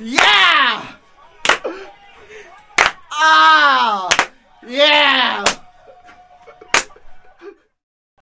Yeah!